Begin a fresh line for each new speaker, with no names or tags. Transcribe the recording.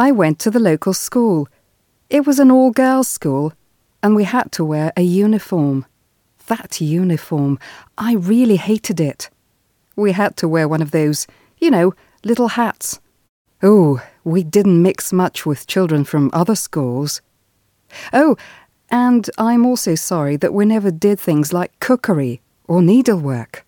I went to the local school. It was an all girls school, and we had to wear a uniform. That uniform, I really hated it. We had to wear one of those, you know, little hats. Oh, we didn't mix much with children from other schools. Oh, and I'm also sorry that we never did things like cookery or needlework.